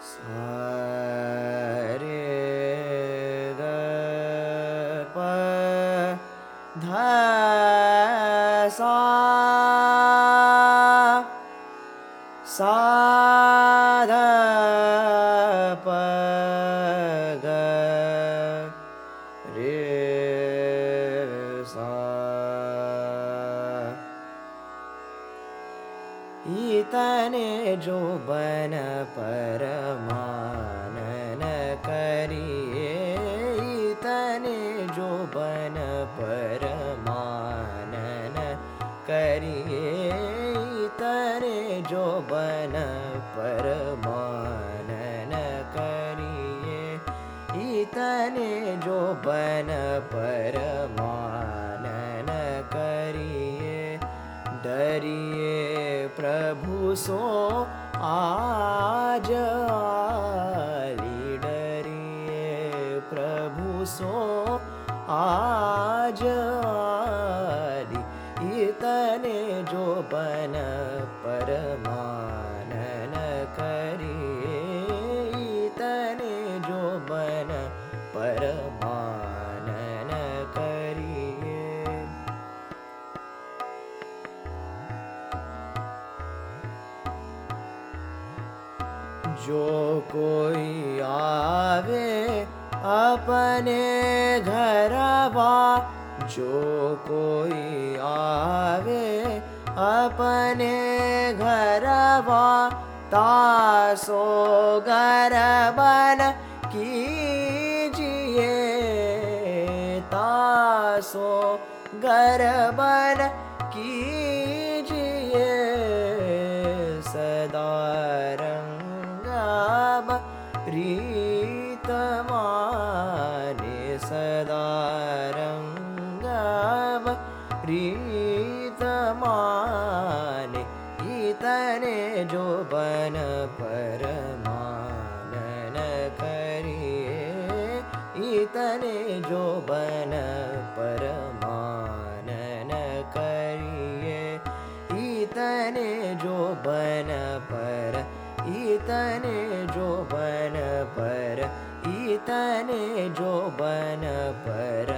सा दा इतने जो बन परमानन करिए। इतने जो बन परमानन करिए। इतने जो बन परमानन करिए। इतने जो बन परमानन प्रभु सो आज डरिए प्रभु सो आज इतने जो बन परमानन करिए इतने जो बन परमानन जो कोई आवे अपने घरवा, जो कोई आवे अपने घरवा, तासो गरबन कीजिए, तासो गरबन कीजिए, सदा रंगब रीतमाने सदा बन परमानन करिए इतने जो बन परमानन करिए इतने जो बन पर इतने जो बन पर